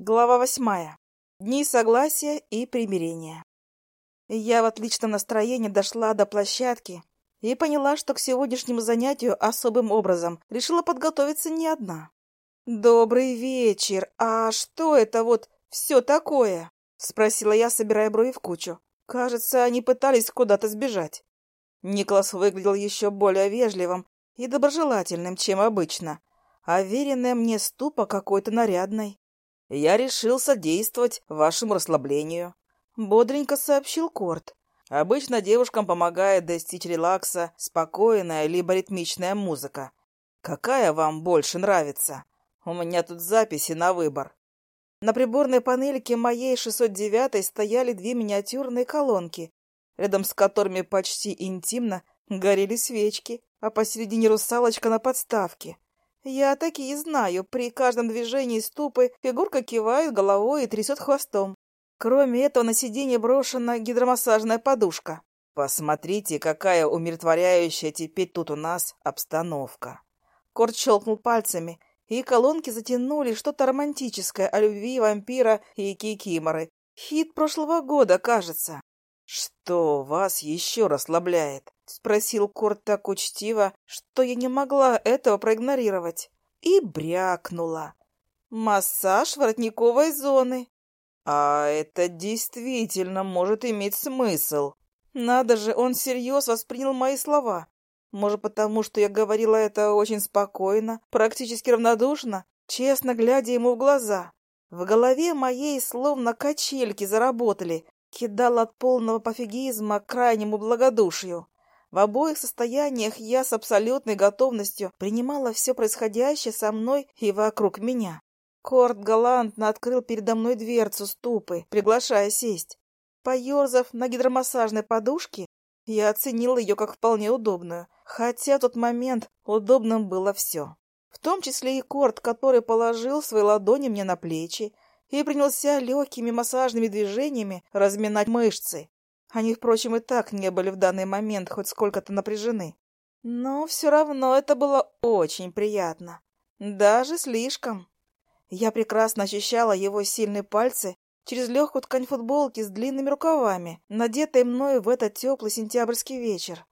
Глава восьмая. Дни согласия и примирения. Я в отличном настроении дошла до площадки и поняла, что к сегодняшнему занятию особым образом решила подготовиться не одна. «Добрый вечер! А что это вот все такое?» — спросила я, собирая брови в кучу. Кажется, они пытались куда-то сбежать. Николас выглядел еще более вежливым и доброжелательным, чем обычно, а веренная мне ступа какой-то нарядной. «Я решил содействовать вашему расслаблению», — бодренько сообщил Корт. «Обычно девушкам помогает достичь релакса спокойная либо ритмичная музыка. Какая вам больше нравится? У меня тут записи на выбор». На приборной панельке моей 609 стояли две миниатюрные колонки, рядом с которыми почти интимно горели свечки, а посередине русалочка на подставке. Я такие знаю. При каждом движении ступы фигурка кивает головой и трясет хвостом. Кроме этого, на сиденье брошена гидромассажная подушка. Посмотрите, какая умиротворяющая теперь тут у нас обстановка. Корт щелкнул пальцами, и колонки затянули что-то романтическое о любви вампира и кикиморы. Хит прошлого года, кажется. Что вас еще расслабляет? — спросил Корт так учтиво, что я не могла этого проигнорировать. И брякнула. «Массаж воротниковой зоны». «А это действительно может иметь смысл». Надо же, он всерьез воспринял мои слова. Может, потому что я говорила это очень спокойно, практически равнодушно, честно глядя ему в глаза. В голове моей словно качельки заработали, кидал от полного пофигизма к крайнему благодушию. В обоих состояниях я с абсолютной готовностью принимала все происходящее со мной и вокруг меня. Корт галантно открыл передо мной дверцу ступы, приглашая сесть. Поерзав на гидромассажной подушке, я оценила ее как вполне удобную, хотя в тот момент удобным было все. В том числе и Корт, который положил свои ладони мне на плечи и принялся легкими массажными движениями разминать мышцы. Они, впрочем, и так не были в данный момент хоть сколько-то напряжены. Но все равно это было очень приятно. Даже слишком. Я прекрасно ощущала его сильные пальцы через легкую ткань футболки с длинными рукавами, надетой мною в этот теплый сентябрьский вечер.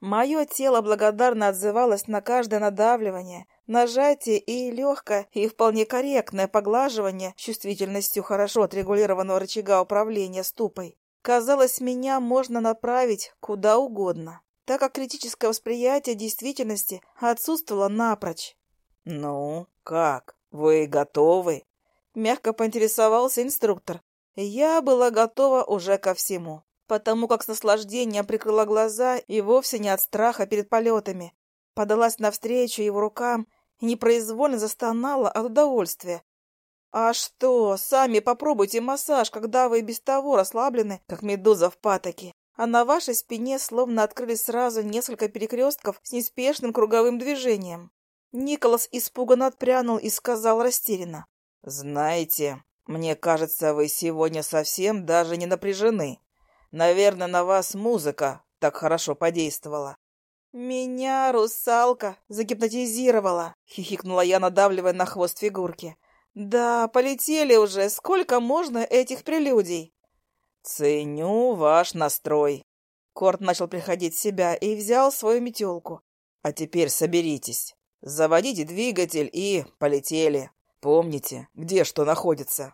Мое тело благодарно отзывалось на каждое надавливание, нажатие и легкое и вполне корректное поглаживание чувствительностью хорошо отрегулированного рычага управления ступой. Казалось, меня можно направить куда угодно, так как критическое восприятие действительности отсутствовало напрочь. «Ну, как? Вы готовы?» Мягко поинтересовался инструктор. Я была готова уже ко всему, потому как с наслаждением прикрыла глаза и вовсе не от страха перед полетами. Подалась навстречу его рукам непроизвольно застонала от удовольствия, «А что, сами попробуйте массаж, когда вы без того расслаблены, как медуза в патоке. А на вашей спине словно открылись сразу несколько перекрестков с неспешным круговым движением». Николас испуганно отпрянул и сказал растерянно. «Знаете, мне кажется, вы сегодня совсем даже не напряжены. Наверное, на вас музыка так хорошо подействовала». «Меня русалка загипнотизировала», — хихикнула я, надавливая на хвост фигурки. «Да, полетели уже. Сколько можно этих прелюдий?» «Ценю ваш настрой». Корт начал приходить в себя и взял свою метелку. «А теперь соберитесь. Заводите двигатель и полетели. Помните, где что находится».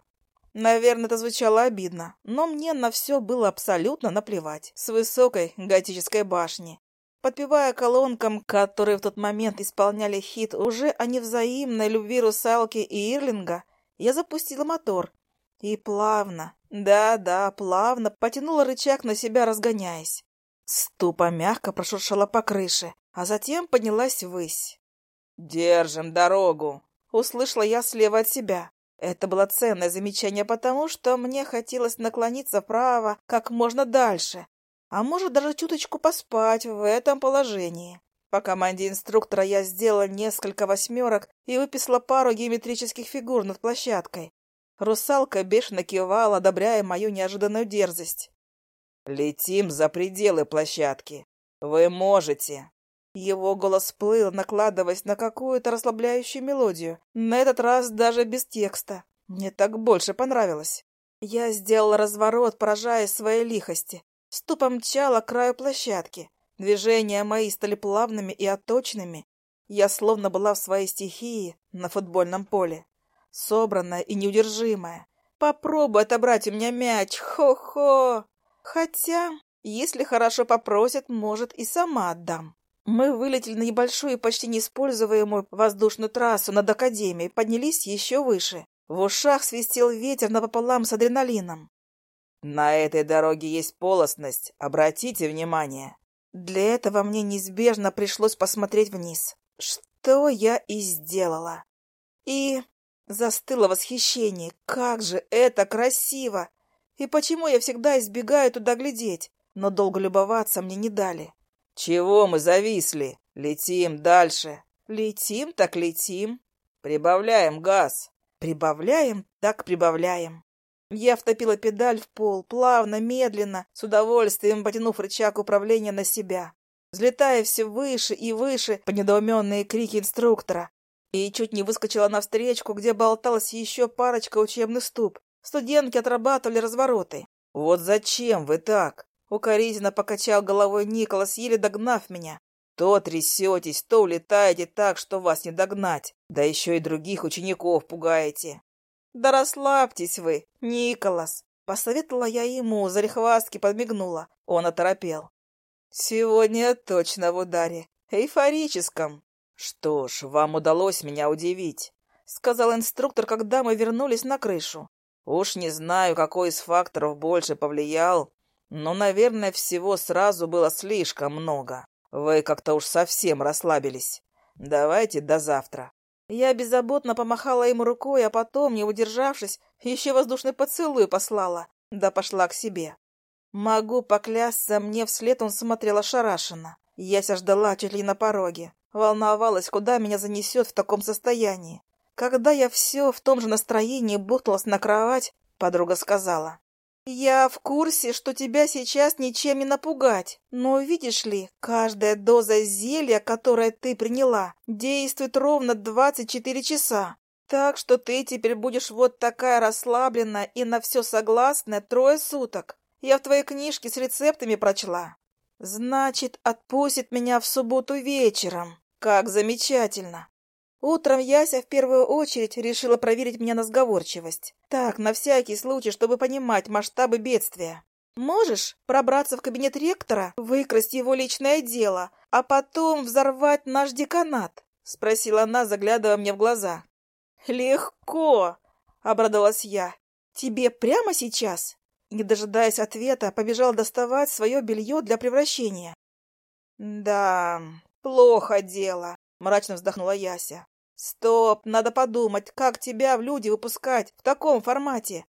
Наверное, это звучало обидно, но мне на все было абсолютно наплевать. С высокой готической башни. Подпевая колонкам, которые в тот момент исполняли хит уже о невзаимной любви русалки и Ирлинга, я запустила мотор и плавно, да-да, плавно потянула рычаг на себя, разгоняясь. Ступа мягко прошуршала по крыше, а затем поднялась ввысь. «Держим дорогу!» — услышала я слева от себя. Это было ценное замечание, потому что мне хотелось наклониться вправо как можно дальше, а может даже чуточку поспать в этом положении. По команде инструктора я сделала несколько восьмерок и выписала пару геометрических фигур над площадкой. Русалка бешено кивала, одобряя мою неожиданную дерзость. «Летим за пределы площадки. Вы можете!» Его голос плыл, накладываясь на какую-то расслабляющую мелодию, на этот раз даже без текста. Мне так больше понравилось. Я сделала разворот, поражаясь своей лихости. Ступом мчала к краю площадки. Движения мои стали плавными и отточенными. Я словно была в своей стихии на футбольном поле. Собранная и неудержимая. Попробуй отобрать у меня мяч. Хо-хо. Хотя, если хорошо попросят, может, и сама отдам. Мы вылетели на небольшую, почти неиспользуемую воздушную трассу над Академией, поднялись еще выше. В ушах свистел ветер напополам с адреналином. «На этой дороге есть полостность, обратите внимание». Для этого мне неизбежно пришлось посмотреть вниз, что я и сделала. И застыло восхищение. Как же это красиво! И почему я всегда избегаю туда глядеть? Но долго любоваться мне не дали. «Чего мы зависли? Летим дальше». «Летим, так летим». «Прибавляем газ». «Прибавляем, так прибавляем». Я втопила педаль в пол, плавно, медленно, с удовольствием потянув рычаг управления на себя, взлетая все выше и выше по недоуменные крики инструктора. И чуть не выскочила на встречку, где болталась еще парочка учебных ступ. Студентки отрабатывали развороты. «Вот зачем вы так?» Укоризненно покачал головой Николас, еле догнав меня. То трясетесь, то улетаете так, что вас не догнать. Да еще и других учеников пугаете. Да расслабьтесь вы, Николас. Посоветовала я ему, зарехвастки подмигнула. Он оторопел. Сегодня точно в ударе. Эйфорическом. Что ж, вам удалось меня удивить, сказал инструктор, когда мы вернулись на крышу. Уж не знаю, какой из факторов больше повлиял, но, наверное, всего сразу было слишком много. Вы как-то уж совсем расслабились. Давайте до завтра. Я беззаботно помахала ему рукой, а потом, не удержавшись, еще воздушный поцелуй послала, да пошла к себе. Могу поклясться, мне вслед он смотрел ошарашенно. Яся ждала чуть ли на пороге. Волновалась, куда меня занесет в таком состоянии. Когда я все в том же настроении бухнулась на кровать, подруга сказала. «Я в курсе, что тебя сейчас ничем не напугать, но, видишь ли, каждая доза зелья, которое ты приняла, действует ровно 24 часа. Так что ты теперь будешь вот такая расслабленная и на все согласная трое суток. Я в твоей книжке с рецептами прочла. Значит, отпустит меня в субботу вечером. Как замечательно!» Утром Яся в первую очередь решила проверить меня на сговорчивость. Так, на всякий случай, чтобы понимать масштабы бедствия. «Можешь пробраться в кабинет ректора, выкрасть его личное дело, а потом взорвать наш деканат?» — спросила она, заглядывая мне в глаза. «Легко!» — обрадовалась я. «Тебе прямо сейчас?» Не дожидаясь ответа, побежал доставать свое белье для превращения. «Да, плохо дело», — мрачно вздохнула Яся. «Стоп! Надо подумать, как тебя в люди выпускать в таком формате.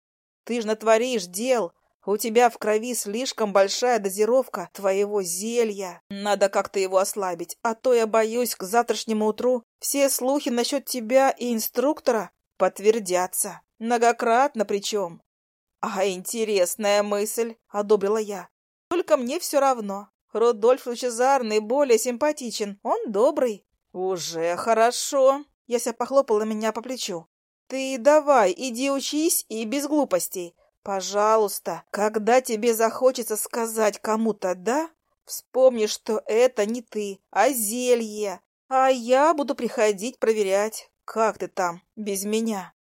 Ты ж натворишь дел. У тебя в крови слишком большая дозировка твоего зелья. Надо как-то его ослабить, а то я боюсь, к завтрашнему утру все слухи насчет тебя и инструктора подтвердятся. Многократно причем». «А интересная мысль», — одобрила я. «Только мне все равно. Рудольф Лучезарный более симпатичен. Он добрый». «Уже хорошо», Яся похлопала меня по плечу. «Ты давай, иди учись и без глупостей. Пожалуйста, когда тебе захочется сказать кому-то «да», вспомни, что это не ты, а зелье, а я буду приходить проверять, как ты там без меня».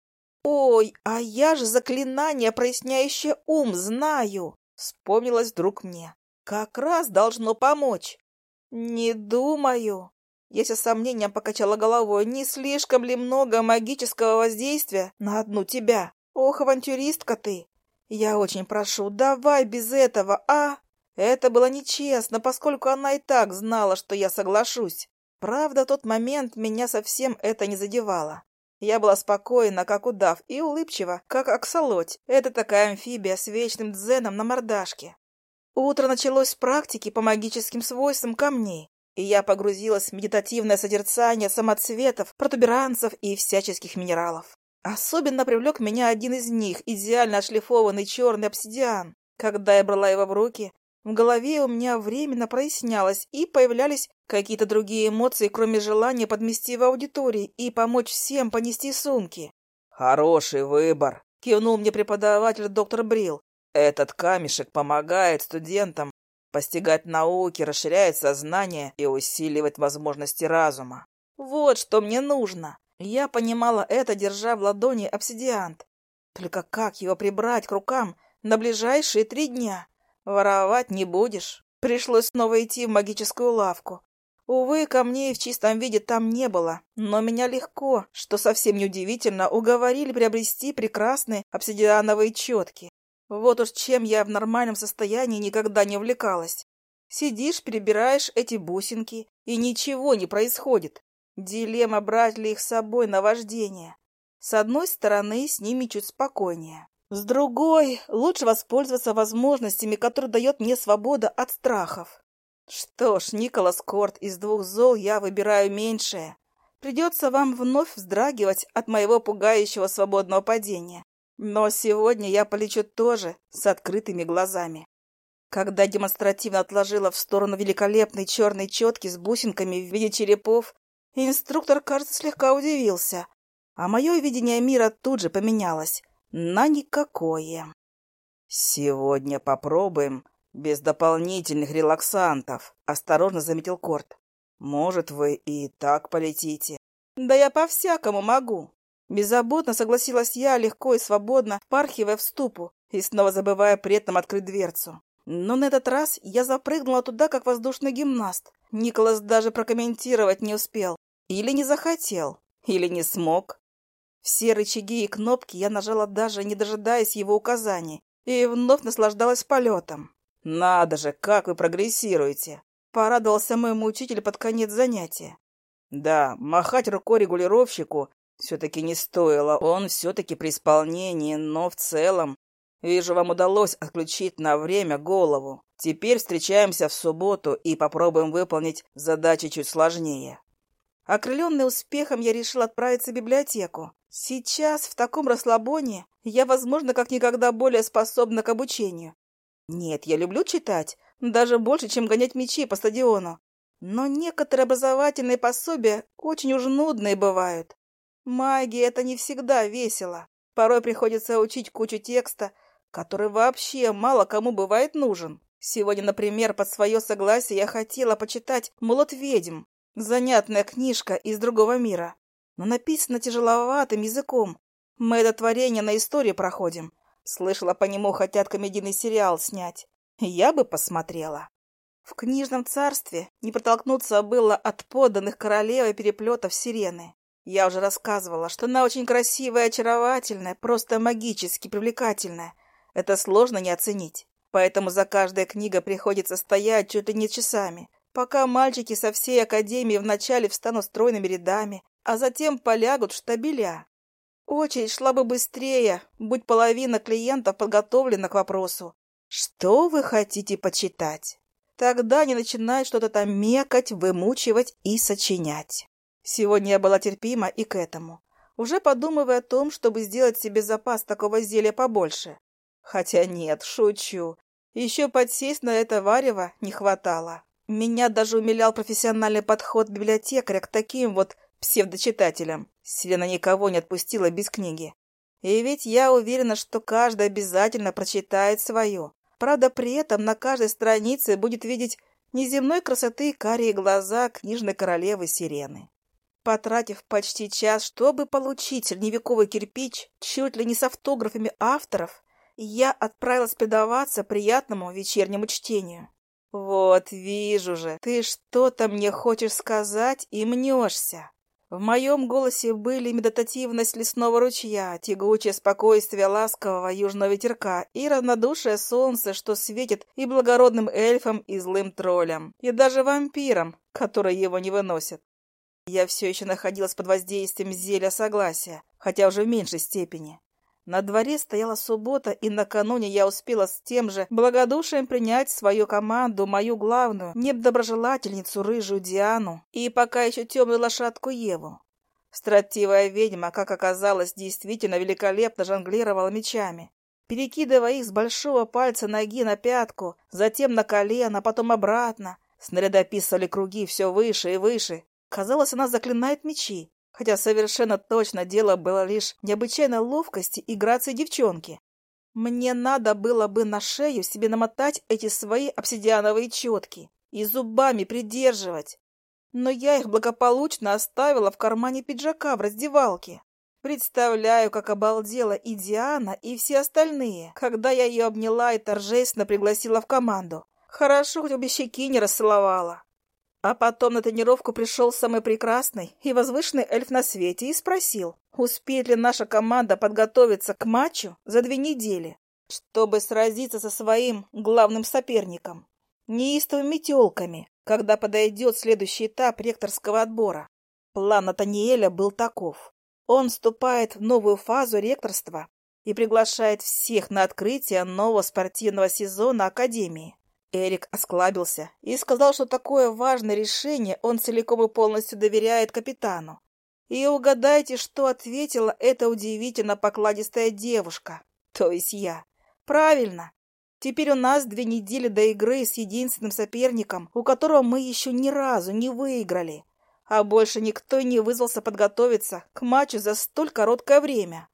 «Ой, а я же заклинание, проясняющее ум, знаю!» Вспомнилось вдруг мне. «Как раз должно помочь». «Не думаю», я с сомнением покачала головой. Не слишком ли много магического воздействия на одну тебя? Ох, авантюристка ты! Я очень прошу, давай без этого, а? Это было нечестно, поскольку она и так знала, что я соглашусь. Правда, тот момент меня совсем это не задевало. Я была спокойна, как удав, и улыбчива, как аксолоть. Это такая амфибия с вечным дзеном на мордашке. Утро началось с практики по магическим свойствам камней и я погрузилась в медитативное созерцание самоцветов, протуберанцев и всяческих минералов. Особенно привлек меня один из них, идеально отшлифованный черный обсидиан. Когда я брала его в руки, в голове у меня временно прояснялось, и появлялись какие-то другие эмоции, кроме желания подмести в аудитории и помочь всем понести сумки. Хороший выбор, кивнул мне преподаватель доктор Брил. Этот камешек помогает студентам постигать науки, расширяет сознание и усиливает возможности разума. Вот что мне нужно. Я понимала это, держа в ладони обсидиант. Только как его прибрать к рукам на ближайшие три дня? Воровать не будешь. Пришлось снова идти в магическую лавку. Увы, камней в чистом виде там не было, но меня легко, что совсем неудивительно, уговорили приобрести прекрасные обсидиановые четки. Вот уж чем я в нормальном состоянии никогда не увлекалась. Сидишь, перебираешь эти бусинки, и ничего не происходит. Дилемма, брать ли их с собой на вождение. С одной стороны, с ними чуть спокойнее. С другой, лучше воспользоваться возможностями, которые дает мне свобода от страхов. Что ж, Николас Корт, из двух зол я выбираю меньшее. Придется вам вновь вздрагивать от моего пугающего свободного падения. Но сегодня я полечу тоже с открытыми глазами. Когда демонстративно отложила в сторону великолепной черной четки с бусинками в виде черепов, инструктор, кажется, слегка удивился, а мое видение мира тут же поменялось на никакое. «Сегодня попробуем без дополнительных релаксантов», — осторожно заметил Корт. «Может, вы и так полетите?» «Да я по-всякому могу». Беззаботно согласилась я, легко и свободно, впархивая в ступу и снова забывая при этом открыть дверцу. Но на этот раз я запрыгнула туда, как воздушный гимнаст. Николас даже прокомментировать не успел. Или не захотел, или не смог. Все рычаги и кнопки я нажала даже, не дожидаясь его указаний, и вновь наслаждалась полетом. «Надо же, как вы прогрессируете!» — порадовался моему учитель под конец занятия. «Да, махать рукой регулировщику все-таки не стоило, он все-таки при исполнении, но в целом... Вижу, вам удалось отключить на время голову. Теперь встречаемся в субботу и попробуем выполнить задачи чуть сложнее». Окрыленный успехом, я решил отправиться в библиотеку. Сейчас, в таком расслабоне, я, возможно, как никогда более способна к обучению. Нет, я люблю читать, даже больше, чем гонять мячи по стадиону. Но некоторые образовательные пособия очень уж нудные бывают. Магия — это не всегда весело. Порой приходится учить кучу текста, который вообще мало кому бывает нужен. Сегодня, например, под свое согласие я хотела почитать «Молот ведьм». Занятная книжка из другого мира, но написана тяжеловатым языком. Мы это творение на истории проходим, Слышала, по нему хотят комедийный сериал снять. Я бы посмотрела. В книжном царстве не протолкнуться было от поданных королевы переплетов сирены. Я уже рассказывала, что она очень красивая очаровательная, просто магически привлекательная. Это сложно не оценить. Поэтому за каждой книгой приходится стоять чуть ли не часами, пока мальчики со всей академии вначале встанут стройными рядами, а затем полягут в штабеля. Очередь шла бы быстрее, будь половина клиентов подготовлена к вопросу. Что вы хотите почитать? Тогда они начинают что-то там мекать, вымучивать и сочинять. Сегодня я была терпима и к этому, уже подумывая о том, чтобы сделать себе запас такого зелья побольше. Хотя нет, шучу. Еще подсесть на это варево не хватало. Меня даже умилял профессиональный подход библиотекаря к таким вот псевдочитателям. Селена никого не отпустила без книги. И ведь я уверена, что каждый обязательно прочитает свою. Правда, при этом на каждой странице будет видеть неземной красоты карие глаза книжной королевы Сирены. Потратив почти час, чтобы получить средневековый кирпич, чуть ли не с автографами авторов, я отправилась предаваться приятному вечернему чтению. «Вот, вижу же, ты что-то мне хочешь сказать и мнешься. В моем голосе были медитативность лесного ручья, тягучее спокойствие ласкового южного ветерка и равнодушие солнца, что светит и благородным эльфам, и злым троллям, и даже вампирам, которые его не выносят. Я все еще находилась под воздействием зелья согласия, хотя уже в меньшей степени. На дворе стояла суббота, и накануне я успела с тем же благодушием принять свою команду, мою главную, недоброжелательницу рыжую Диану и пока еще темную лошадку Еву. Стративая ведьма, как оказалось, действительно великолепно жонглировала мечами, перекидывая их с большого пальца ноги на пятку, затем на колено, потом обратно. Снаряды описывали круги все выше и выше. Казалось, она заклинает мечи, хотя совершенно точно дело было лишь необычайной ловкости и грации девчонки. Мне надо было бы на шею себе намотать эти свои обсидиановые четки и зубами придерживать. Но я их благополучно оставила в кармане пиджака в раздевалке. Представляю, как обалдела и Диана, и все остальные, когда я ее обняла и торжественно пригласила в команду. Хорошо, хоть обе щеки не расцеловала. А потом на тренировку пришел самый прекрасный и возвышенный эльф на свете и спросил, успеет ли наша команда подготовиться к матчу за две недели, чтобы сразиться со своим главным соперником, неистовыми телками, когда подойдет следующий этап ректорского отбора. План Натаниэля был таков. Он вступает в новую фазу ректорства и приглашает всех на открытие нового спортивного сезона Академии. Эрик осклабился и сказал, что такое важное решение он целиком и полностью доверяет капитану. И угадайте, что ответила эта удивительно покладистая девушка, то есть я. Правильно. Теперь у нас две недели до игры с единственным соперником, у которого мы еще ни разу не выиграли а больше никто не вызвался подготовиться к матчу за столь короткое время.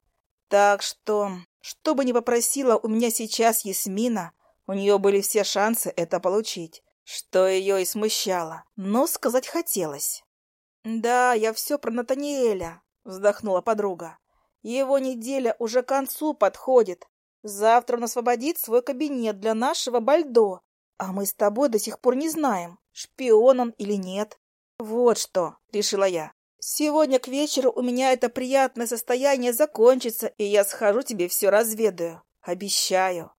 Так что, что бы ни попросила у меня сейчас Ясмина, у нее были все шансы это получить, что ее и смущало, но сказать хотелось. «Да, я все про Натаниэля», — вздохнула подруга. «Его неделя уже к концу подходит. Завтра он освободит свой кабинет для нашего Бальдо, а мы с тобой до сих пор не знаем, шпион он или нет. «Вот что», — решила я. «Сегодня к вечеру у меня это приятное состояние закончится, и я схожу тебе все разведаю. Обещаю».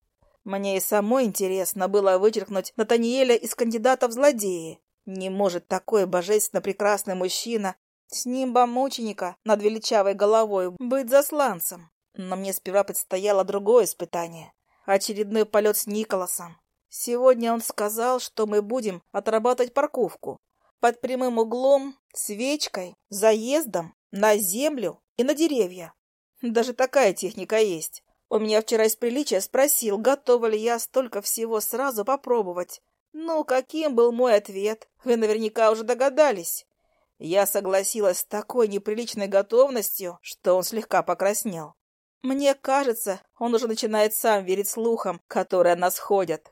Мне и самой интересно было вычеркнуть Натаниэля из кандидатов в злодеи. Не может такой божественно прекрасный мужчина с нимбом мученика над величавой головой быть засланцем. Но мне сперва предстояло другое испытание. Очередной полет с Николасом. Сегодня он сказал, что мы будем отрабатывать парковку под прямым углом, свечкой, заездом, на землю и на деревья. Даже такая техника есть. У меня вчера из приличия спросил, готова ли я столько всего сразу попробовать. Ну, каким был мой ответ? Вы наверняка уже догадались. Я согласилась с такой неприличной готовностью, что он слегка покраснел. Мне кажется, он уже начинает сам верить слухам, которые о нас ходят.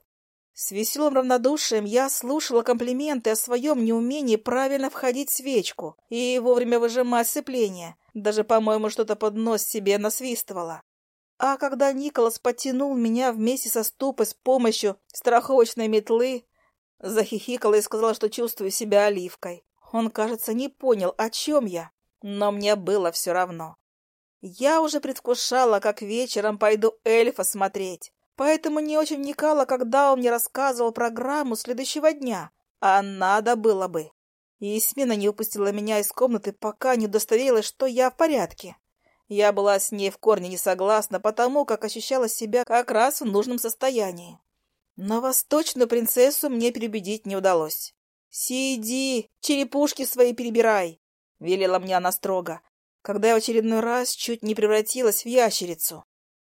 С веселым равнодушием я слушала комплименты о своем неумении правильно входить свечку и вовремя выжимать сцепление. Даже, по-моему, что-то под нос себе насвистывала. А когда Николас потянул меня вместе со ступой с помощью страховочной метлы, захихикала и сказала, что чувствую себя оливкой. Он, кажется, не понял, о чем я, но мне было все равно. Я уже предвкушала, как вечером пойду эльфа смотреть поэтому не очень вникала, когда он мне рассказывал программу следующего дня, а надо было бы. И Смина не упустила меня из комнаты, пока не удостоверилась, что я в порядке. Я была с ней в корне не согласна, потому как ощущала себя как раз в нужном состоянии. Но восточную принцессу мне переубедить не удалось. «Сиди, черепушки свои перебирай!» — велела мне она строго, когда я в очередной раз чуть не превратилась в ящерицу.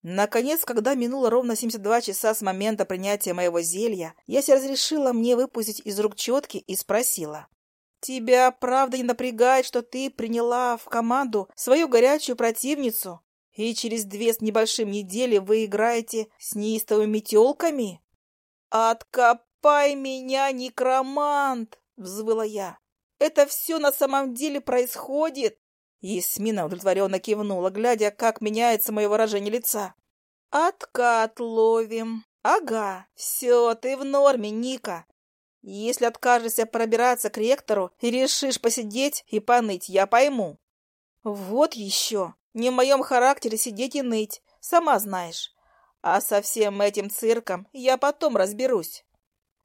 Наконец, когда минуло ровно 72 часа с момента принятия моего зелья, Яся разрешила мне выпустить из рук четки и спросила. «Тебя правда не напрягает, что ты приняла в команду свою горячую противницу, и через две с небольшим недели вы играете с неистовыми телками?» «Откопай меня, некромант!» — взвыла я. «Это все на самом деле происходит?» Есмина удовлетворенно кивнула, глядя, как меняется мое выражение лица. «Откат ловим. Ага, все, ты в норме, Ника. Если откажешься пробираться к ректору и решишь посидеть и поныть, я пойму». «Вот еще. Не в моем характере сидеть и ныть, сама знаешь. А со всем этим цирком я потом разберусь».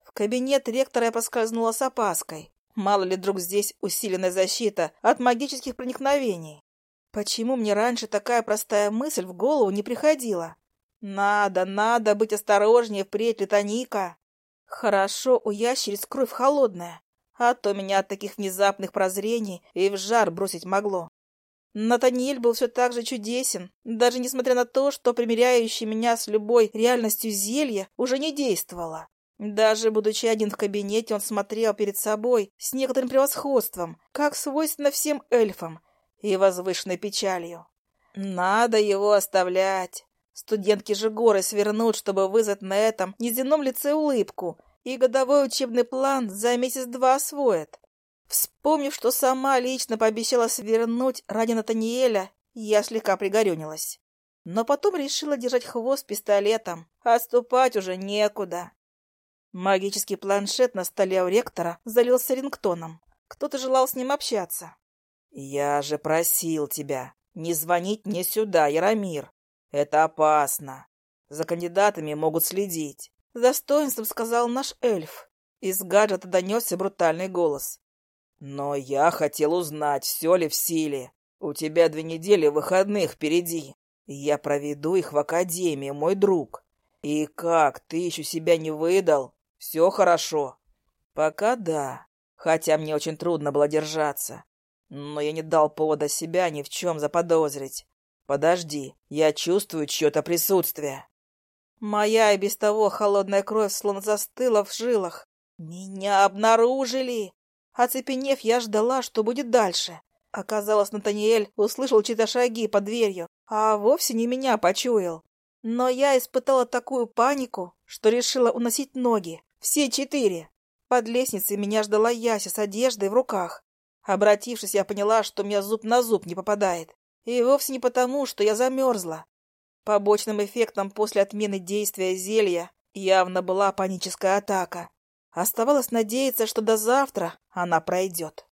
В кабинет ректора я поскользнула с опаской. Мало ли вдруг здесь усиленная защита от магических проникновений. Почему мне раньше такая простая мысль в голову не приходила? Надо, надо быть осторожнее впредь, Летоника. Хорошо, у ящериц кровь холодная, а то меня от таких внезапных прозрений и в жар бросить могло. Натаниэль был все так же чудесен, даже несмотря на то, что примиряющий меня с любой реальностью зелье уже не действовало. Даже будучи один в кабинете, он смотрел перед собой с некоторым превосходством, как свойственно всем эльфам, и возвышенной печалью. Надо его оставлять. Студентки же горы свернут, чтобы вызвать на этом неземном лице улыбку, и годовой учебный план за месяц-два освоят. Вспомнив, что сама лично пообещала свернуть ради Натаниэля, я слегка пригорюнилась. Но потом решила держать хвост пистолетом, а отступать уже некуда. Магический планшет на столе у ректора залился рингтоном. Кто-то желал с ним общаться. «Я же просил тебя не звонить мне сюда, Яромир. Это опасно. За кандидатами могут следить», — достоинством сказал наш эльф. Из гаджета донесся брутальный голос. «Но я хотел узнать, все ли в силе. У тебя две недели выходных впереди. Я проведу их в академии, мой друг. И как, ты еще себя не выдал? Все хорошо?» «Пока да, хотя мне очень трудно было держаться. Но я не дал повода себя ни в чем заподозрить. Подожди, я чувствую чье-то присутствие». Моя и без того холодная кровь словно застыла в жилах. Меня обнаружили! Оцепенев, я ждала, что будет дальше. Оказалось, Натаниэль услышал чьи-то шаги под дверью, а вовсе не меня почуял. Но я испытала такую панику, что решила уносить ноги. Все четыре. Под лестницей меня ждала Яся с одеждой в руках. Обратившись, я поняла, что у меня зуб на зуб не попадает. И вовсе не потому, что я замерзла. Побочным эффектом после отмены действия зелья явно была паническая атака. Оставалось надеяться, что до завтра она пройдет.